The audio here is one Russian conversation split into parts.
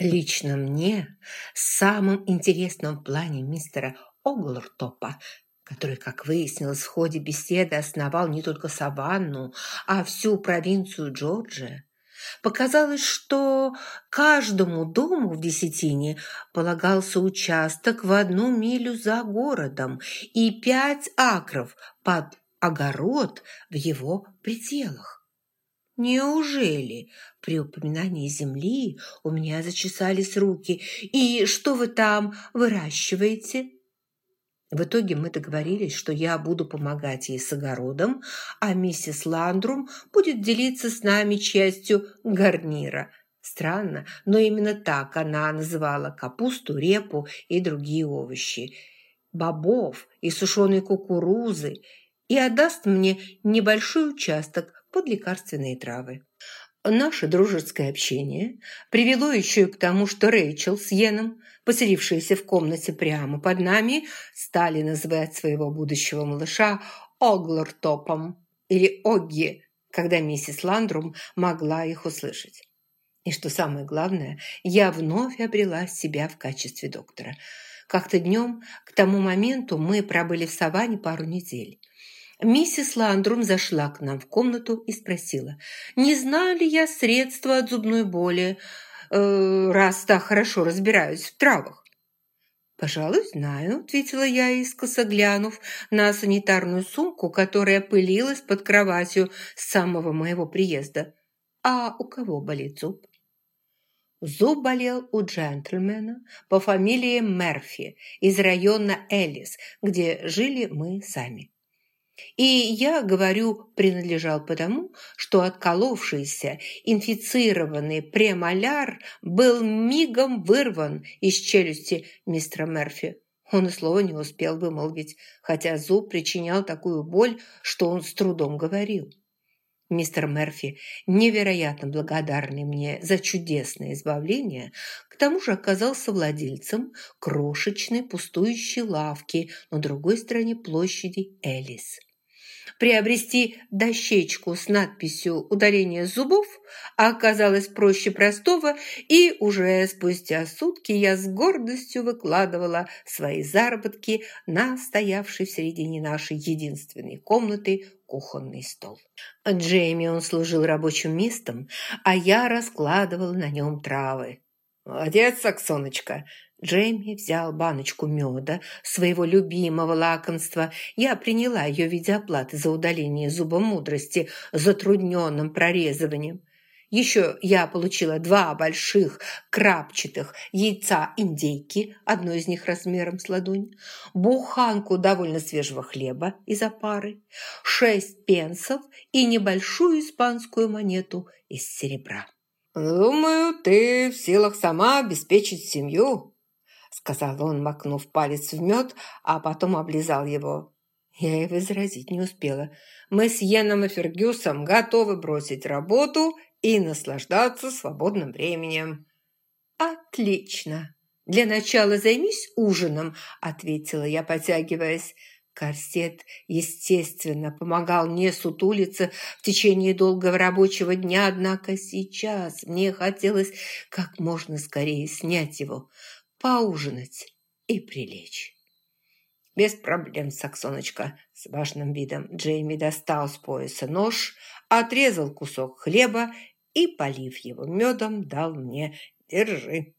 Лично мне самым интересным в плане мистера Оглертопа, который, как выяснилось в ходе беседы, основал не только Саванну, а всю провинцию Джорджия, показалось, что каждому дому в десятине полагался участок в одну милю за городом и пять акров под огород в его пределах. Неужели при упоминании земли у меня зачесались руки? И что вы там выращиваете? В итоге мы договорились, что я буду помогать ей с огородом, а миссис Ландрум будет делиться с нами частью гарнира. Странно, но именно так она называла капусту, репу и другие овощи. Бобов и сушеной кукурузы. И отдаст мне небольшой участок под лекарственные травы. Наше дружеское общение привело еще и к тому, что Рэйчел с Йеном, поселившиеся в комнате прямо под нами, стали называть своего будущего малыша Оглертопом или Огги, когда миссис Ландрум могла их услышать. И что самое главное, я вновь обрела себя в качестве доктора. Как-то днем, к тому моменту, мы пробыли в саванне пару недель. Миссис Ландрум зашла к нам в комнату и спросила, не знаю ли я средства от зубной боли, э, раз так хорошо разбираюсь в травах. «Пожалуй, знаю», – ответила я, искоса глянув на санитарную сумку, которая пылилась под кроватью с самого моего приезда. «А у кого болит зуб?» Зуб болел у джентльмена по фамилии Мерфи из района Элис, где жили мы сами. И я говорю «принадлежал» потому, что отколовшийся инфицированный премоляр был мигом вырван из челюсти мистера Мерфи. Он и слова не успел вымолвить, хотя зуб причинял такую боль, что он с трудом говорил. Мистер Мерфи, невероятно благодарный мне за чудесное избавление, к тому же оказался владельцем крошечной пустующей лавки на другой стороне площади Элис. Приобрести дощечку с надписью «Удаление зубов» оказалось проще простого, и уже спустя сутки я с гордостью выкладывала свои заработки на стоявший в середине нашей единственной комнаты кухонный стол. Джейми он служил рабочим местом, а я раскладывала на нем травы. «Молодец, Саксоночка!» Джейми взял баночку меда, своего любимого лакомства. Я приняла ее в виде оплаты за удаление зуба мудрости затрудненным прорезыванием. Еще я получила два больших крапчатых яйца индейки, одно из них размером с ладонь, буханку довольно свежего хлеба из опары, шесть пенсов и небольшую испанскую монету из серебра. «Думаю, ты в силах сама обеспечить семью», сказал он, макнув палец в мед, а потом облизал его. Я и возразить не успела. Мы с Йеном и Фергюсом готовы бросить работу и наслаждаться свободным временем. «Отлично! Для начала займись ужином», – ответила я, потягиваясь. Корсет, естественно, помогал мне сутулиться в течение долгого рабочего дня, однако сейчас мне хотелось как можно скорее снять его поужинать и прилечь. «Без проблем, Саксоночка!» С важным видом Джейми достал с пояса нож, отрезал кусок хлеба и, полив его медом, дал мне «Держи!».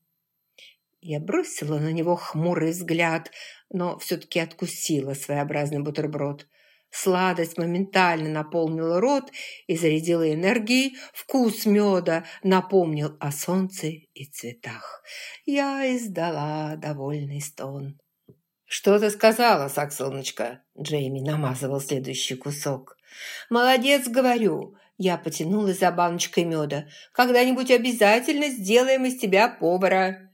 Я бросила на него хмурый взгляд, но все-таки откусила своеобразный бутерброд – Сладость моментально наполнила рот и зарядила энергией. Вкус меда напомнил о солнце и цветах. Я издала довольный стон. «Что ты сказала, Саксоночка?» Джейми намазывал следующий кусок. «Молодец, говорю!» Я потянулась за баночкой меда. «Когда-нибудь обязательно сделаем из тебя повара!»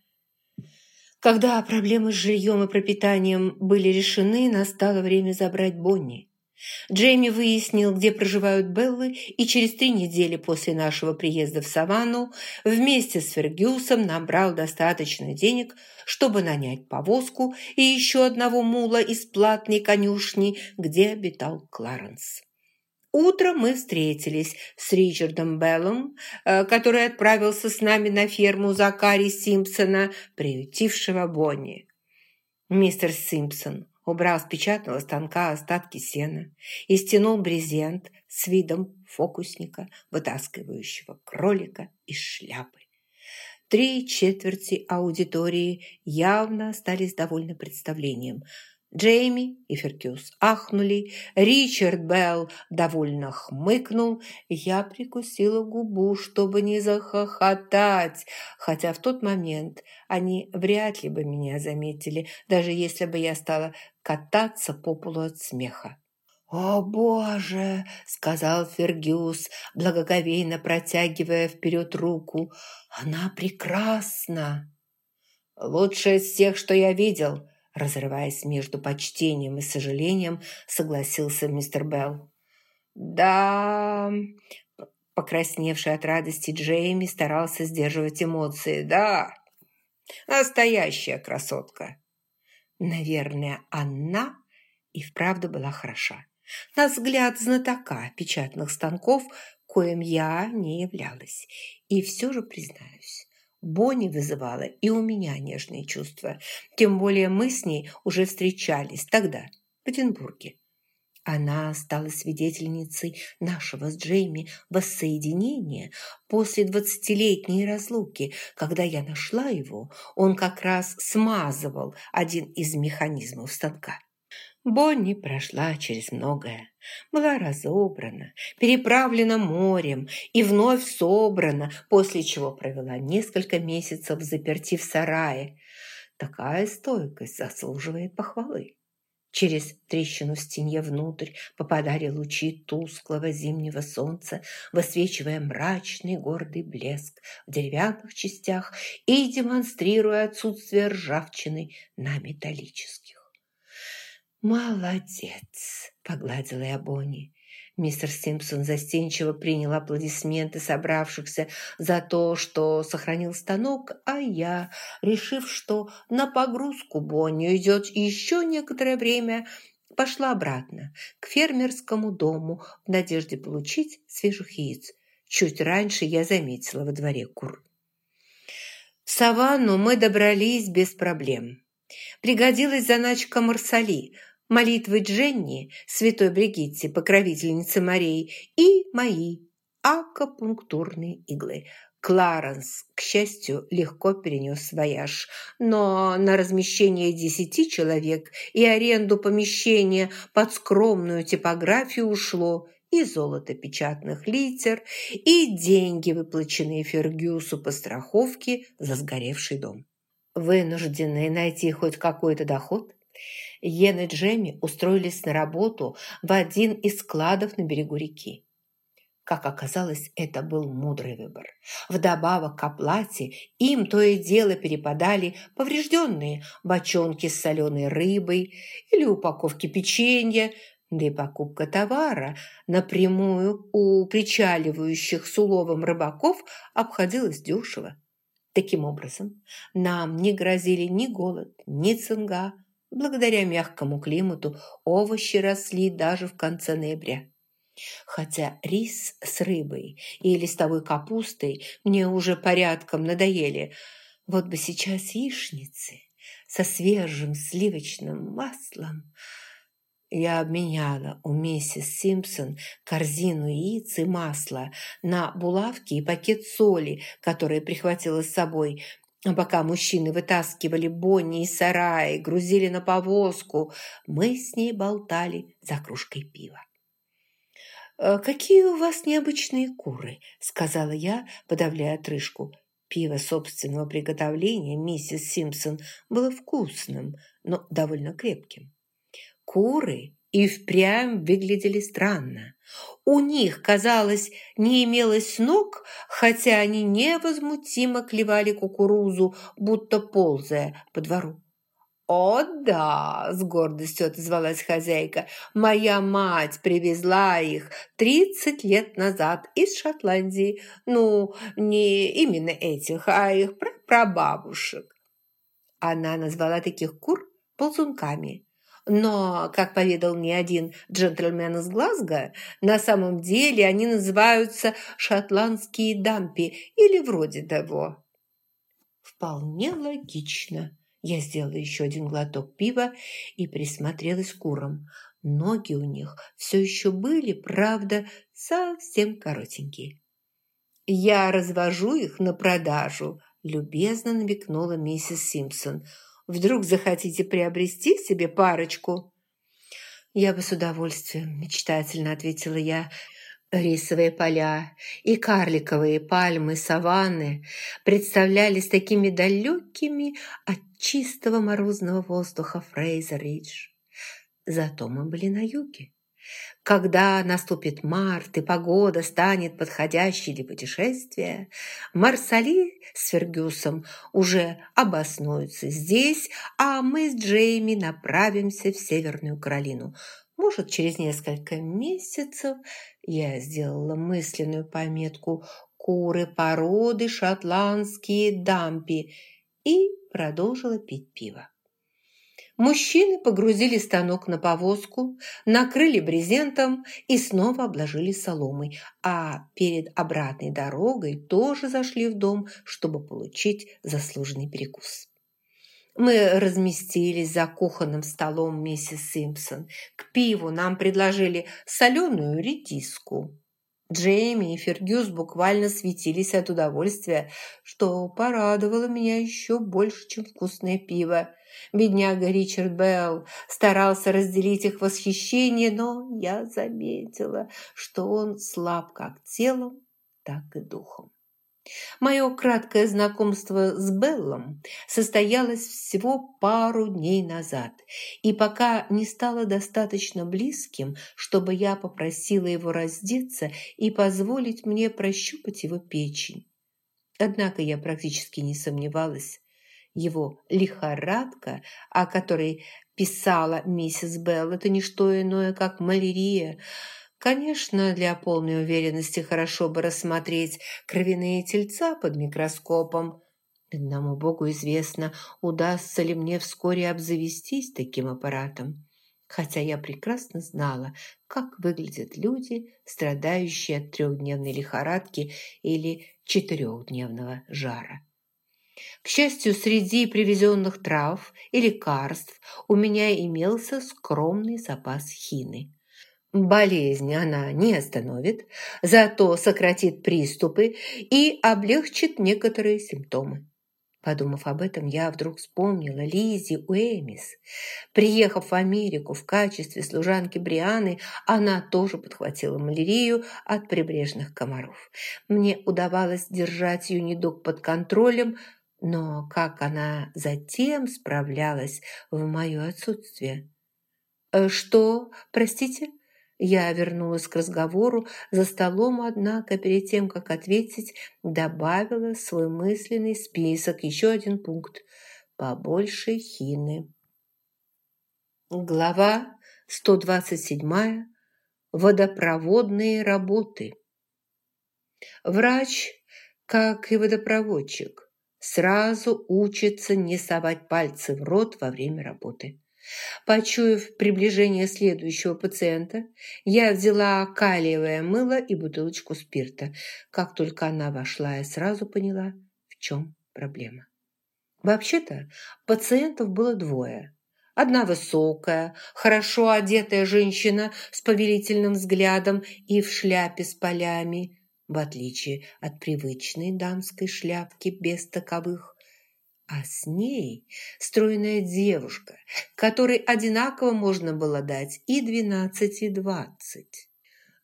Когда проблемы с жильем и пропитанием были решены, настало время забрать Бонни. Джейми выяснил, где проживают Беллы, и через три недели после нашего приезда в Саванну вместе с Фергюсом набрал достаточно денег, чтобы нанять повозку и еще одного мула из платной конюшни, где обитал Кларенс. Утром мы встретились с Ричардом Беллом, э, который отправился с нами на ферму Закари Симпсона, приютившего Бонни. Мистер Симпсон убрал с печатного станка остатки сена и стянул брезент с видом фокусника, вытаскивающего кролика из шляпы. Три четверти аудитории явно остались довольны представлением – Джейми и Феркюс ахнули, Ричард Белл довольно хмыкнул. Я прикусила губу, чтобы не захохотать, хотя в тот момент они вряд ли бы меня заметили, даже если бы я стала кататься по полу от смеха. «О, Боже!» – сказал Фергюс, благоговейно протягивая вперед руку. «Она прекрасна!» «Лучшая из всех, что я видел!» Разрываясь между почтением и сожалением, согласился мистер Белл. «Да...» Покрасневший от радости Джейми старался сдерживать эмоции. «Да, настоящая красотка!» Наверное, она и вправду была хороша. На взгляд знатока печатных станков, коим я не являлась. И все же признаюсь, Бонни вызывала и у меня нежные чувства. Тем более мы с ней уже встречались тогда, в Эдинбурге. Она стала свидетельницей нашего с Джейми воссоединения после двадцатилетней разлуки. Когда я нашла его, он как раз смазывал один из механизмов станка. Бонни прошла через многое, была разобрана, переправлена морем и вновь собрана, после чего провела несколько месяцев заперти в сарае. Такая стойкость заслуживает похвалы. Через трещину в стене внутрь попадали лучи тусклого зимнего солнца, высвечивая мрачный гордый блеск в деревянных частях и демонстрируя отсутствие ржавчины на металлических. «Молодец!» – погладила я Бонни. Мистер Симпсон застенчиво принял аплодисменты собравшихся за то, что сохранил станок, а я, решив, что на погрузку Бонни идет еще некоторое время, пошла обратно к фермерскому дому в надежде получить свежих яиц. Чуть раньше я заметила во дворе кур. В саванну мы добрались без проблем. Пригодилась заначка Марсали, молитвы Дженни, святой Бригитте, покровительницы морей, и мои акупунктурные иглы. Кларенс, к счастью, легко перенес вояж, но на размещение десяти человек и аренду помещения под скромную типографию ушло и золото печатных литер, и деньги, выплаченные Фергюсу по страховке за сгоревший дом. Вынужденные найти хоть какой-то доход, Йен и Джемми устроились на работу в один из складов на берегу реки. Как оказалось, это был мудрый выбор. Вдобавок к оплате им то и дело перепадали поврежденные бочонки с соленой рыбой или упаковки печенья, да и покупка товара напрямую у причаливающих с уловом рыбаков обходилась дешево. Таким образом, нам не грозили ни голод, ни цинга, Благодаря мягкому климату овощи росли даже в конце ноября. Хотя рис с рыбой и листовой капустой мне уже порядком надоели, вот бы сейчас яичницы со свежим сливочным маслом. Я обменяла у миссис Симпсон корзину яиц и масла на булавки и пакет соли, который прихватила с собой, а пока мужчины вытаскивали Бонни из сарая, грузили на повозку, мы с ней болтали за кружкой пива. «Э, «Какие у вас необычные куры?» – сказала я, подавляя отрыжку. Пиво собственного приготовления миссис Симпсон было вкусным, но довольно крепким. Куры и впрямь выглядели странно. У них, казалось, не имелось ног, хотя они невозмутимо клевали кукурузу, будто ползая по двору. «О, да!» – с гордостью отозвалась хозяйка. «Моя мать привезла их тридцать лет назад из Шотландии. Ну, не именно этих, а их прабабушек». Она назвала таких кур ползунками. Но, как поведал мне один джентльмен из Глазго, на самом деле они называются шотландские дампи или вроде того. Вполне логично. Я сделала еще один глоток пива и присмотрелась к курам. Ноги у них все еще были, правда, совсем коротенькие. «Я развожу их на продажу», – любезно намекнула миссис Симпсон – Вдруг захотите приобрести себе парочку?» «Я бы с удовольствием», – мечтательно ответила я. Рисовые поля и карликовые пальмы саванны представлялись такими далекими от чистого морозного воздуха Фрейзер-Ридж. Зато мы были на юге. Когда наступит март и погода станет подходящей для путешествия, Марсали с Фергюсом уже обоснуются здесь, а мы с Джейми направимся в Северную Каролину. Может, через несколько месяцев я сделала мысленную пометку «Куры породы шотландские дампи» и продолжила пить пиво. Мужчины погрузили станок на повозку, накрыли брезентом и снова обложили соломой, а перед обратной дорогой тоже зашли в дом, чтобы получить заслуженный перекус. Мы разместились за кухонным столом миссис Симпсон. К пиву нам предложили соленую редиску. Джейми и Фергюс буквально светились от удовольствия, что порадовало меня еще больше, чем вкусное пиво. Бедняга Ричард Белл старался разделить их восхищение, но я заметила, что он слаб как телом, так и духом. Мое краткое знакомство с Беллом состоялось всего пару дней назад, и пока не стало достаточно близким, чтобы я попросила его раздеться и позволить мне прощупать его печень. Однако я практически не сомневалась, его лихорадка, о которой писала миссис Белл, это не что иное, как малярия. Конечно, для полной уверенности хорошо бы рассмотреть кровяные тельца под микроскопом. Одному Богу известно, удастся ли мне вскоре обзавестись таким аппаратом. Хотя я прекрасно знала, как выглядят люди, страдающие от трехдневной лихорадки или четырехдневного жара. К счастью, среди привезенных трав и лекарств у меня имелся скромный запас хины. Болезнь она не остановит, зато сократит приступы и облегчит некоторые симптомы. Подумав об этом, я вдруг вспомнила Лизи Уэмис. Приехав в Америку в качестве служанки Брианы, она тоже подхватила малярию от прибрежных комаров. Мне удавалось держать ее недуг под контролем, но как она затем справлялась в мое отсутствие? «Э, «Что? Простите?» Я вернулась к разговору за столом, однако перед тем, как ответить, добавила свой мысленный список еще один пункт – побольше хины. Глава 127. Водопроводные работы. Врач, как и водопроводчик, сразу учится не совать пальцы в рот во время работы. Почуяв приближение следующего пациента, я взяла калиевое мыло и бутылочку спирта. Как только она вошла, я сразу поняла, в чем проблема. Вообще-то пациентов было двое. Одна высокая, хорошо одетая женщина с повелительным взглядом и в шляпе с полями, в отличие от привычной дамской шляпки без таковых, а с ней стройная девушка, которой одинаково можно было дать и двенадцать, и двадцать.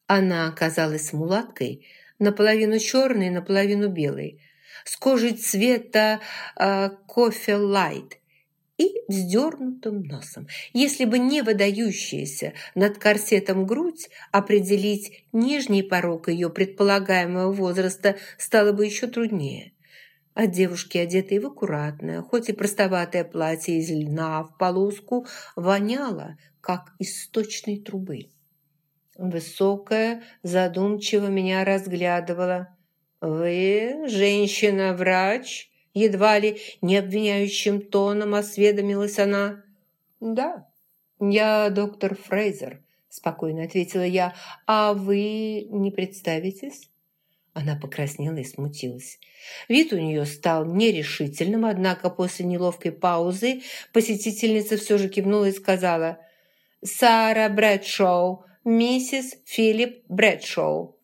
Она оказалась мулаткой, наполовину черной, наполовину белой, с кожей цвета э, кофе лайт и вздернутым носом. Если бы не выдающаяся над корсетом грудь, определить нижний порог ее предполагаемого возраста стало бы еще труднее. От девушки, одетой в аккуратное, хоть и простоватое платье из льна в полоску, воняло, как из сточной трубы. Высокая, задумчиво меня разглядывала. «Вы женщина-врач?» Едва ли не обвиняющим тоном осведомилась она. «Да», «Я доктор Фрейзер», – спокойно ответила я. «А вы не представитесь?» Она покраснела и смутилась. Вид у нее стал нерешительным, однако после неловкой паузы посетительница все же кивнула и сказала «Сара Брэдшоу, миссис Филипп Брэдшоу».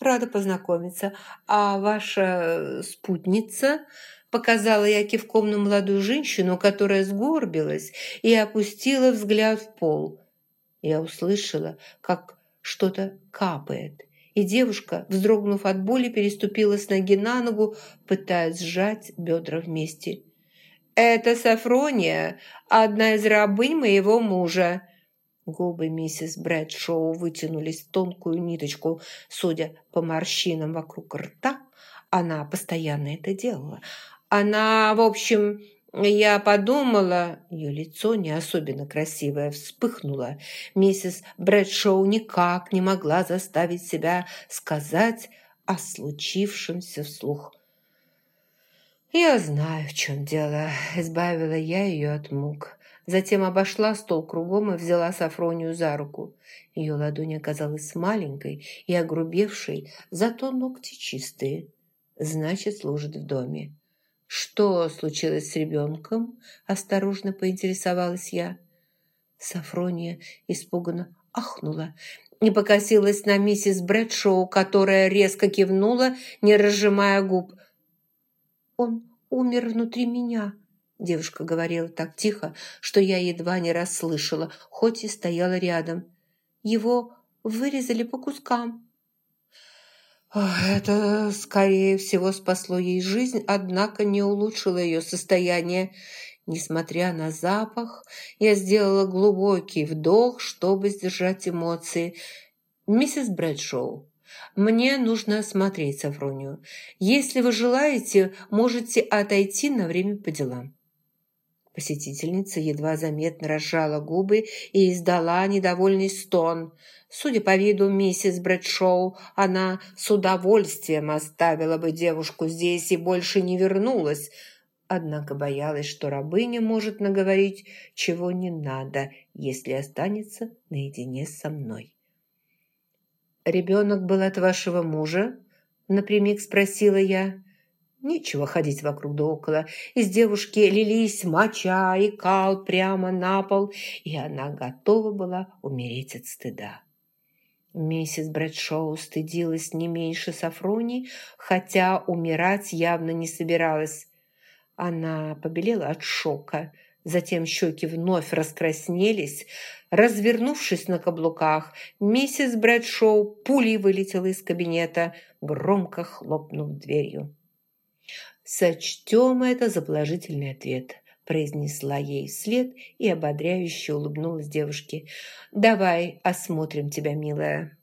«Рада познакомиться. А ваша спутница?» Показала я кивком на молодую женщину, которая сгорбилась и опустила взгляд в пол. Я услышала, как что-то капает – и девушка, вздрогнув от боли, переступила с ноги на ногу, пытаясь сжать бедра вместе. «Это Сафрония, одна из рабынь моего мужа». Губы миссис Брэдшоу вытянулись в тонкую ниточку, судя по морщинам вокруг рта. Она постоянно это делала. Она, в общем, я подумала, ее лицо не особенно красивое вспыхнуло. Миссис Брэдшоу никак не могла заставить себя сказать о случившемся вслух. «Я знаю, в чем дело», – избавила я ее от мук. Затем обошла стол кругом и взяла Сафронию за руку. Ее ладонь оказалась маленькой и огрубевшей, зато ногти чистые. Значит, служит в доме. «Что случилось с ребенком?» – осторожно поинтересовалась я. Сафрония испуганно ахнула и покосилась на миссис Брэдшоу, которая резко кивнула, не разжимая губ. «Он умер внутри меня», – девушка говорила так тихо, что я едва не расслышала, хоть и стояла рядом. «Его вырезали по кускам». Это, скорее всего, спасло ей жизнь, однако не улучшило ее состояние. Несмотря на запах, я сделала глубокий вдох, чтобы сдержать эмоции. «Миссис Брэдшоу, мне нужно осмотреть Сафронию. Если вы желаете, можете отойти на время по делам». Посетительница едва заметно разжала губы и издала недовольный стон – Судя по виду миссис Брэдшоу, она с удовольствием оставила бы девушку здесь и больше не вернулась, однако боялась, что рабыня может наговорить, чего не надо, если останется наедине со мной. «Ребенок был от вашего мужа?» – напрямик спросила я. Нечего ходить вокруг да около. Из девушки лились моча и кал прямо на пол, и она готова была умереть от стыда. Миссис Брэдшоу стыдилась не меньше Сафрони, хотя умирать явно не собиралась. Она побелела от шока, затем щеки вновь раскраснелись. Развернувшись на каблуках, миссис Брэдшоу пулей вылетела из кабинета, громко хлопнув дверью. «Сочтем это за положительный ответ», произнесла ей вслед и ободряюще улыбнулась девушке. «Давай осмотрим тебя, милая».